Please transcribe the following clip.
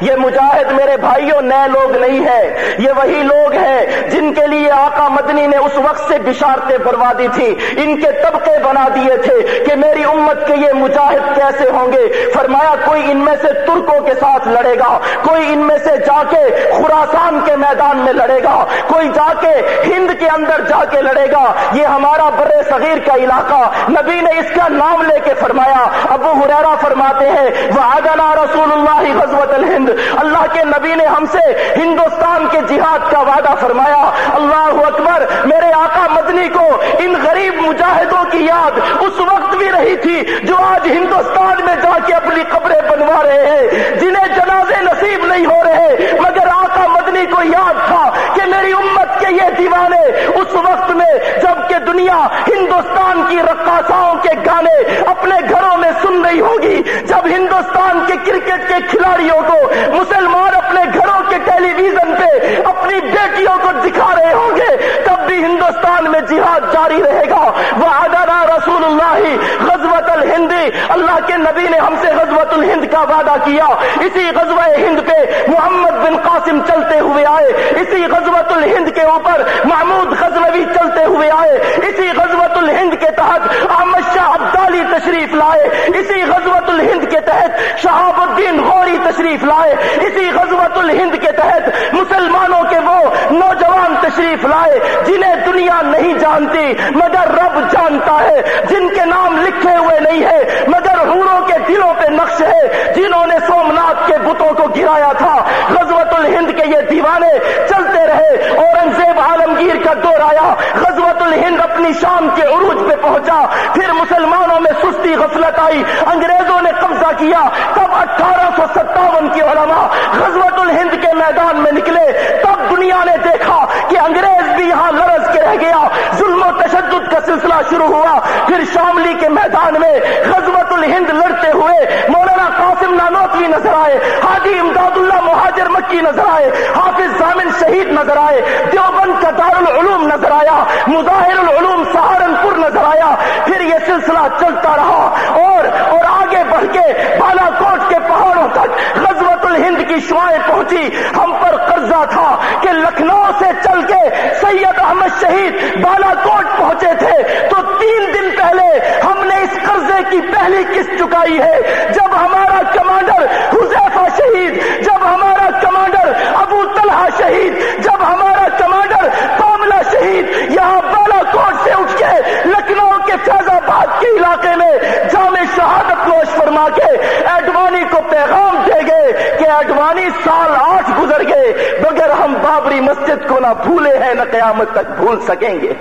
یہ مجاہد میرے بھائیوں نئے لوگ نہیں ہے یہ وہی لوگ ہیں جن کے لیے آقا مدنی نے اس وقت سے بشارتیں بروا دی تھی ان کے طبقے بنا دیے تھے۔ کہ میری امت کے یہ مجاہد کیسے ہوں گے؟ فرمایا، کوئی ان میں سے ترکوں کے ساتھ لڑے گا، کوئی ان میں سے جا کے خوراسان کے میدان میں لڑے گا، کوئی جا کے ہند کے اندر جا کے لڑے گا۔ یہ ہمارا بر صغیر کا علاقہ۔ نبی نے اس کا نام لے کے فرمایا۔ ابو ہریرا فرماتے ہیں وہ آگنا رسول اللہ غزوت الہند اللہ کے نبی نے ہم سے ہندوستان کے جہاد کا وعدہ فرمایا۔ اللہ اکبر، میرے آقا مدنی کو ان غریب مجاہدوں کی یاد اس وقت رہی تھی، جو آج ہندوستان میں جا کے اپنی قبریں بنوا رہے ہیں، جنہیں جنازے نصیب نہیں ہو رہے، مگر آقا مدنی کو یاد تھا کہ میری امت کے یہ دیوانے اس وقت میں جبکہ دنیا ہندوستان کی رقاصاؤں کے گانے اپنے گھروں میں سن رہی ہوگی، جب ہندوستان کے کرکٹ کے کھلاڑیوں کو مسلمان اپنے گھروں کے ٹیلی ویژن پہ اپنی بیٹیوں کو دکھا رہے ہوں گے، تب بھی ہندوستان میں جہاد جاری رہے گا۔ وہ ادارہ رسول اللہ غزوت الہندی اللہ کے نبی نے ہم سے غزوت الہند کا وعدہ کیا۔ اسی غزوہ ہند پہ محمد بن قاسم چلتے ہوئے آئے۔ اسی غزوت الہند کے اوپر محمود غزنوی چلتے ہوئے آئے۔ اسی غزوت الہند کے تحت احمد شاہ عبدالی تشریف لائے۔ اسی غزوت الہند کے تحت شہاب الدین غوری تشریف لائے۔ اسی غزوت الہند کے تحت مسلمانوں کے وہ نوجوان تشریف لائے جنہیں دنیا نہیں جانتی، مگر رب جانتا ہے، جن کے نام لکھے ہوئے نہیں ہے مگر ہوروں کے دلوں پہ نقش ہے جنہوں نے سومنات کے بتوں کو گرایا تھا۔ غزوت الہند کے یہ دیوانے چلتے رہے اورنگزیب عالمگیر کا دور آیا۔ غزوت الہند اپنی شام کے عروج پہ پہنچا۔ پھر مسلمانوں میں سستی غفلت آئی۔ انگریزوں نے قبضہ کیا۔ تب اٹھارہ سو ستاون کی علماء غزوت الہند کے میدان میں نکلے۔ تب دنیا نے دیکھا کہ انگریز بھی یہاں لرز کے رہ گیا۔ ظلم و تشدد کا سلسلہ شروع ہوا۔ پھر شاملی کے میدان میں غزوت الہند لڑتے ہوئے مولانا نظر آئے۔ حاجی امداد اللہ مہاجر مکی نظر آئے۔ حافظ زامن شہید نظر آئے۔ دیوبند کا دارالعلوم نظر آیا۔ مظاہر العلوم سہارنپور نظر آیا۔ پھر یہ سلسلہ چلتا رہا۔ اور اور آگے بڑھ کے بالا کوٹ کے پہاڑوں تک غزوت الہند کی شوائیں پہنچی۔ ہم پر قرضہ تھا کہ لکھنؤ سے چل کے سید احمد شہید بالا کوٹ پہنچے تھے۔ تو تین دن پہلے ہم نے اس قرضے کی پہلی قسط چکائی ہے۔ جب ہم ہمارا کمانڈر حذیفہ شہید، جب ہمارا کمانڈر ابو طلحہ شہید، جب ہمارا کمانڈر کاملا شہید یہاں بالا کوٹ سے اٹھ کے لکھنؤ کے فیض آباد کے علاقے میں جامع شہادت نوش فرما کے ایڈوانی کو پیغام دے گئے کہ ایڈوانی سال آٹھ گزر گئے مگر ہم بابری مسجد کو نہ بھولے ہیں، نہ قیامت تک بھول سکیں گے۔